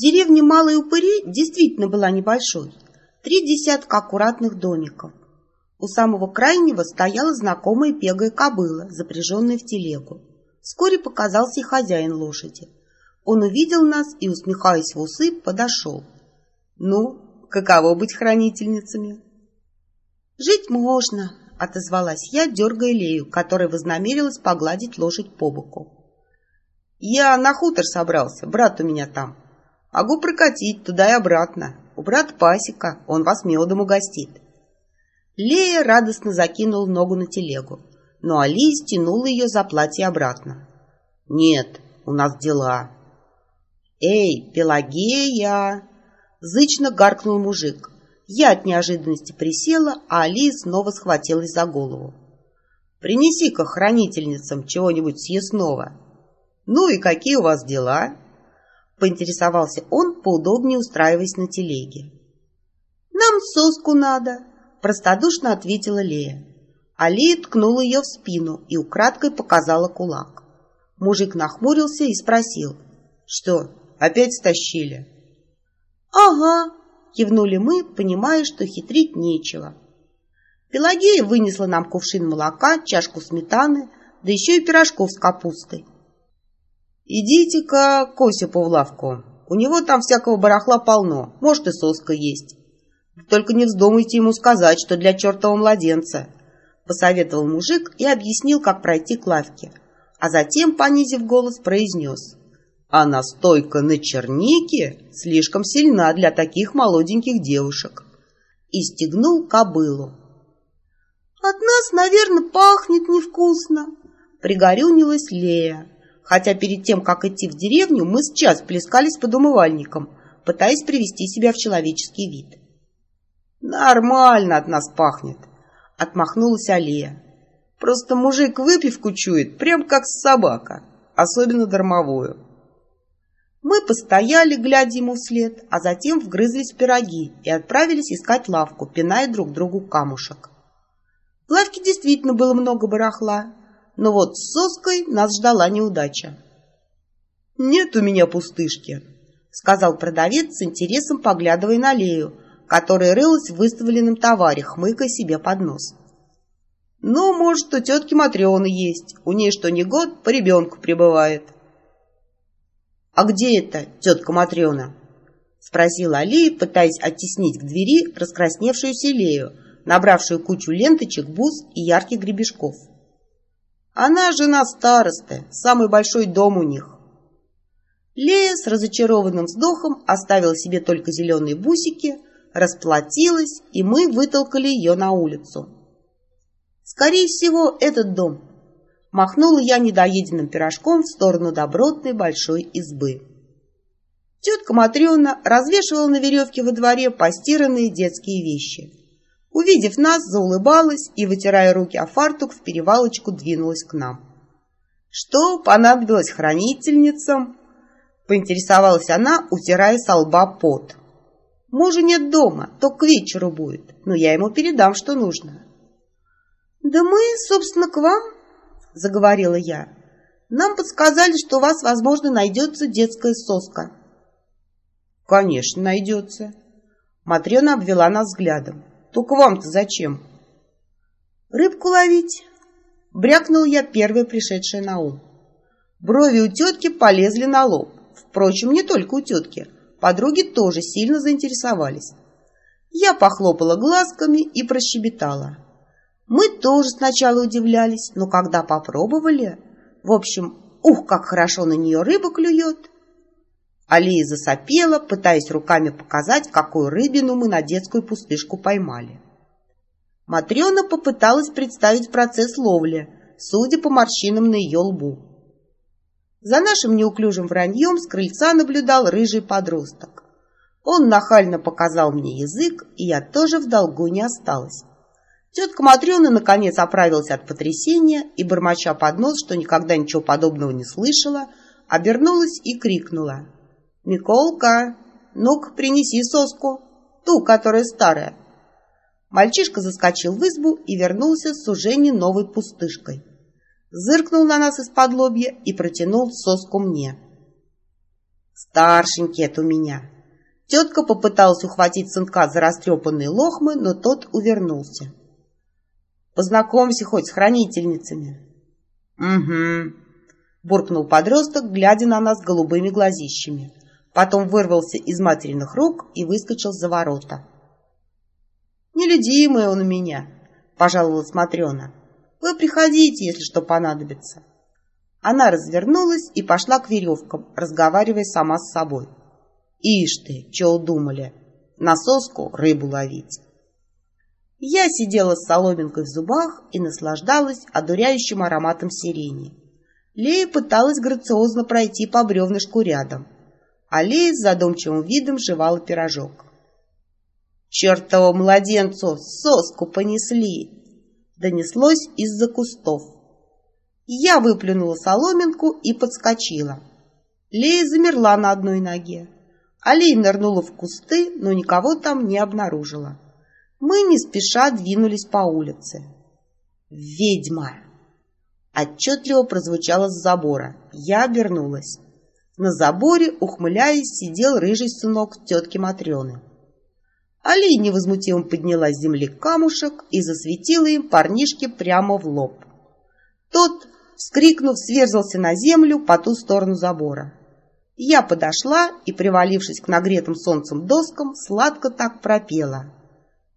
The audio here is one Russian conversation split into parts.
Деревня Малой Упыри действительно была небольшой. Три десятка аккуратных домиков. У самого крайнего стояла знакомая пегая кобыла, запряженная в телегу. Вскоре показался и хозяин лошади. Он увидел нас и, усмехаясь в усы, подошел. «Ну, каково быть хранительницами?» «Жить можно», — отозвалась я, дергая Лею, которая вознамерилась погладить лошадь по боку. «Я на хутор собрался, брат у меня там. Могу прокатить туда и обратно. У брата пасека, он вас медом угостит». Лея радостно закинула ногу на телегу, но Али стянула ее за платье обратно. «Нет, у нас дела». «Эй, Пелагея!» Зычно гаркнул мужик. Я от неожиданности присела, а Али снова схватилась за голову. «Принеси-ка хранительницам чего-нибудь съестного». «Ну и какие у вас дела?» Поинтересовался он, поудобнее устраиваясь на телеге. «Нам соску надо», простодушно ответила Лея. Алия ткнула ее в спину и украдкой показала кулак. Мужик нахмурился и спросил. «Что, опять стащили?» «Ага», — кивнули мы, понимая, что хитрить нечего. Пелагея вынесла нам кувшин молока, чашку сметаны, да еще и пирожков с капустой. «Идите-ка к Осипу в лавку. У него там всякого барахла полно, может и соска есть. Только не вздумайте ему сказать, что для чертова младенца. Посоветовал мужик и объяснил, как пройти к лавке. А затем, понизив голос, произнес. А настойка на чернике слишком сильна для таких молоденьких девушек. И стегнул кобылу. От нас, наверное, пахнет невкусно, пригорюнилась Лея. Хотя перед тем, как идти в деревню, мы с час плескались под умывальником, пытаясь привести себя в человеческий вид. «Нормально от нас пахнет», — отмахнулась Алия. «Просто мужик выпивку чует, прям как собака, особенно дармовую». Мы постояли, глядя ему вслед, а затем вгрызлись в пироги и отправились искать лавку, пиная друг другу камушек. В лавке действительно было много барахла, но вот с соской нас ждала неудача. «Нет у меня пустышки», — сказал продавец с интересом, поглядывая на Лею, которая рылась в выставленном товаре, хмыкая себе под нос. «Ну, может, у тетки Матрены есть. У ней что ни год по ребенку прибывает». «А где это тетка Матрена?» — спросила Алия, пытаясь оттеснить к двери раскрасневшуюся Лею, набравшую кучу ленточек, бус и ярких гребешков. «Она жена старосты, самый большой дом у них». Лея с разочарованным вздохом оставила себе только зеленые бусики, расплатилась, и мы вытолкали ее на улицу. Скорее всего, этот дом. Махнула я недоеденным пирожком в сторону добротной большой избы. Тетка Матрена развешивала на веревке во дворе постиранные детские вещи. Увидев нас, заулыбалась и, вытирая руки о фартук, в перевалочку двинулась к нам. «Что понадобилось хранительницам?» Поинтересовалась она, утирая со лба пот. Мужа нет дома, только к вечеру будет, но я ему передам, что нужно. Да мы, собственно, к вам, заговорила я. Нам подсказали, что у вас, возможно, найдется детская соска. Конечно, найдется. Матрена обвела нас взглядом. Только вам-то зачем? Рыбку ловить. Брякнул я первое пришедшее на ум. Брови у тетки полезли на лоб. Впрочем, не только у тетки. Подруги тоже сильно заинтересовались. Я похлопала глазками и прощебетала. Мы тоже сначала удивлялись, но когда попробовали... В общем, ух, как хорошо на нее рыба клюет! Алия засопела, пытаясь руками показать, какую рыбину мы на детскую пустышку поймали. Матрена попыталась представить процесс ловли, судя по морщинам на ее лбу. За нашим неуклюжим враньем с крыльца наблюдал рыжий подросток. Он нахально показал мне язык, и я тоже в долгу не осталась. Тетка Матрена наконец оправилась от потрясения и, бормоча под нос, что никогда ничего подобного не слышала, обернулась и крикнула. «Миколка, ну-ка принеси соску, ту, которая старая». Мальчишка заскочил в избу и вернулся с уже не новой пустышкой зыркнул на нас из-под лобья и протянул соску мне. Старшенький это у меня. Тетка попыталась ухватить сынка за растрепанные лохмы, но тот увернулся. Познакомься хоть с хранительницами. Угу, буркнул подросток, глядя на нас голубыми глазищами. Потом вырвался из материных рук и выскочил за ворота. «Нелюдимый он у меня», — пожаловалась Матрена. «Вы приходите, если что понадобится». Она развернулась и пошла к веревкам, разговаривая сама с собой. «Ишь ты, чё удумали? На соску рыбу ловить». Я сидела с соломинкой в зубах и наслаждалась одуряющим ароматом сирени. Лея пыталась грациозно пройти по бревнышку рядом, а Лея с задумчивым видом жевала пирожок. «Чертову младенцу соску понесли!» Донеслось из-за кустов. Я выплюнула соломинку и подскочила. Лея замерла на одной ноге. Алия нырнула в кусты, но никого там не обнаружила. Мы не спеша двинулись по улице. «Ведьма!» Отчетливо прозвучало с забора. Я обернулась. На заборе, ухмыляясь, сидел рыжий сынок тетки Матрены. Али невозмутимо подняла с земли камушек и засветила им парнишке прямо в лоб. Тот, вскрикнув, сверзался на землю по ту сторону забора. Я подошла и, привалившись к нагретым солнцем доскам, сладко так пропела.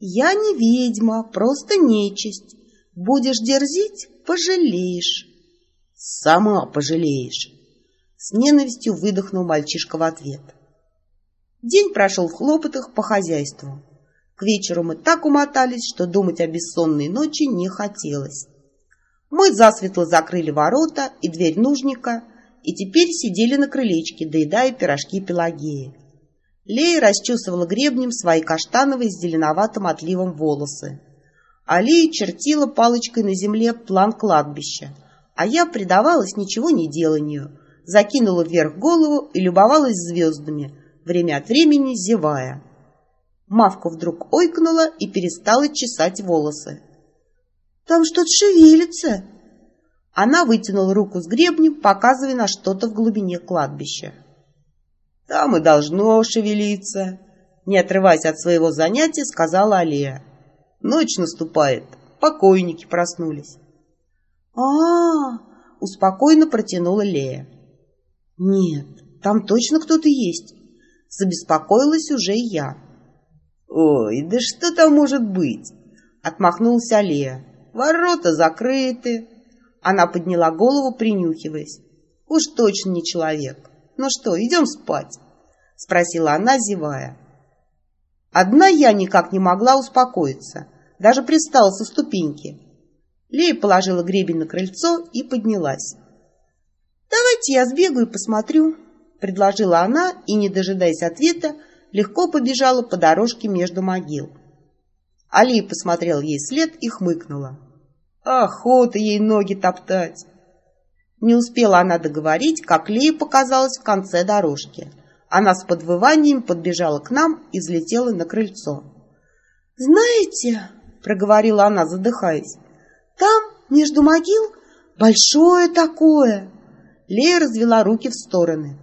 «Я не ведьма, просто нечисть. Будешь дерзить — пожалеешь». «Сама пожалеешь», — с ненавистью выдохнул мальчишка в ответ. День прошел в хлопотах по хозяйству. К вечеру мы так умотались, что думать о бессонной ночи не хотелось. Мы засветло закрыли ворота и дверь нужника, и теперь сидели на крылечке, доедая пирожки Пелагеи. Лея расчесывала гребнем свои каштановые с зеленоватым отливом волосы. Алия чертила палочкой на земле план кладбища, а я предавалась ничего не деланию, закинула вверх голову и любовалась звездами, время от времени зевая. Мавка вдруг ойкнула и перестала чесать волосы. «Там что-то шевелится!» Она вытянула руку с гребнем, показывая на что-то в глубине кладбища. «Там и должно шевелиться», — не отрываясь от своего занятия, сказала Алия. «Ночь наступает, покойники проснулись». «А-а-а!» — успокойно протянула Лея. «Нет, там точно кто-то есть», — забеспокоилась уже я. «Ой, да что там может быть?» — отмахнулась Алия. «Ворота закрыты». Она подняла голову, принюхиваясь. «Уж точно не человек». «Ну что, идем спать?» — спросила она, зевая. Одна я никак не могла успокоиться, даже пристала со ступеньки. Лея положила гребень на крыльцо и поднялась. «Давайте я сбегаю и посмотрю», — предложила она и, не дожидаясь ответа, легко побежала по дорожке между могил. Алия посмотрела ей след и хмыкнула. «Охота ей ноги топтать!» Не успела она договорить, как Лея показалась в конце дорожки. Она с подвыванием подбежала к нам и взлетела на крыльцо. «Знаете, — проговорила она, задыхаясь, — там, между могил, большое такое!» Лея развела руки в стороны.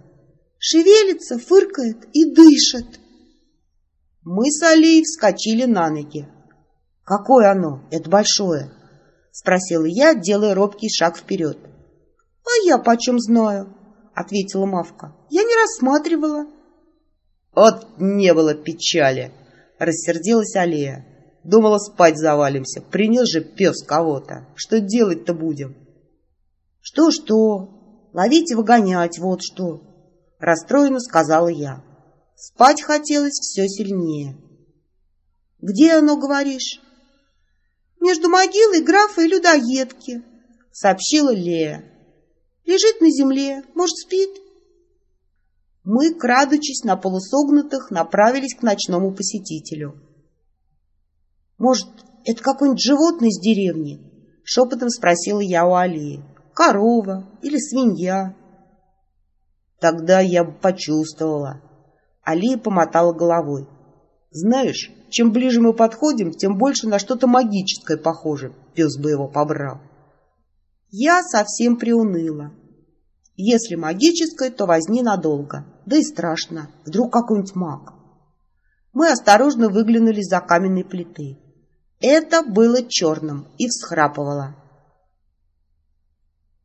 «Шевелится, фыркает и дышит!» Мы с Алией вскочили на ноги. «Какое оно, это большое?» — спросила я, делая робкий шаг вперед. «А я почем знаю?» — ответила Мавка. «Я не рассматривала». «Вот не было печали!» — рассердилась Алия. «Думала, спать завалимся. Принес же пес кого-то. Что делать-то будем?» «Что-что? Ловить и выгонять, вот что!» — расстроенно сказала я. Спать хотелось все сильнее. «Где оно, говоришь?» «Между могилой графа и людоедки», — сообщила Лея. Лежит на земле, может, спит. Мы, крадучись на полусогнутых, направились к ночному посетителю. «Может, это какое-нибудь животное из деревни?» — шепотом спросила я у Алии. «Корова или свинья?» Тогда я бы почувствовала. Алия помотала головой. «Знаешь, чем ближе мы подходим, тем больше на что-то магическое похоже. Пес бы его побрал». Я совсем приуныла. Если магическое, то возни надолго. да и страшно. Вдруг какой-нибудь маг. Мы осторожно выглянули за каменной плиты. Это было черным и всхрапывало.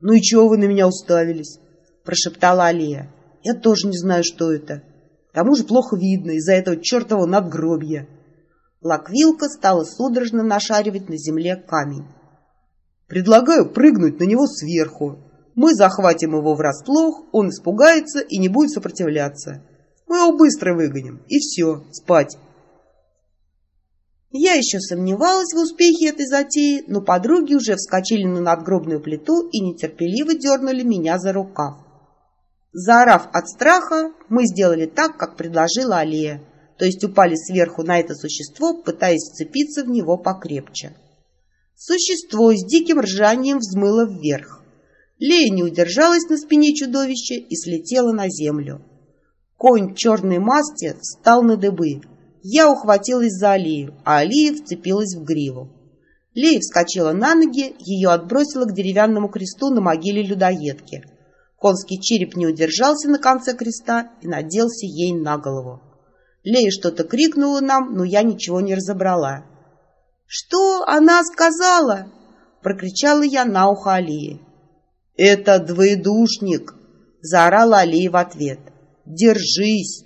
«Ну и чего вы на меня уставились?» – прошептала Алия. «Я тоже не знаю, что это. К тому же плохо видно из-за этого чертового надгробья». Лаквилка стала судорожно нашаривать на земле камень. «Предлагаю прыгнуть на него сверху. Мы захватим его врасплох, он испугается и не будет сопротивляться. Мы его быстро выгоним, и все, спать». Я еще сомневалась в успехе этой затеи, но подруги уже вскочили на надгробную плиту и нетерпеливо дернули меня за рукав. Заорав от страха, мы сделали так, как предложила Алия, то есть упали сверху на это существо, пытаясь вцепиться в него покрепче. Существо с диким ржанием взмыло вверх. Лея не удержалась на спине чудовища и слетела на землю. Конь черной масти встал на дыбы, я ухватилась за Алию, а Алия вцепилась в гриву. Лея вскочила на ноги, ее отбросило к деревянному кресту на могиле людоедки. Конский череп не удержался на конце креста и наделся ей на голову. Лея что-то крикнула нам, но я ничего не разобрала. «Что она сказала?» — прокричала я на ухо Алии. «Это двоедушник!» — заорала Алия в ответ. «Держись!»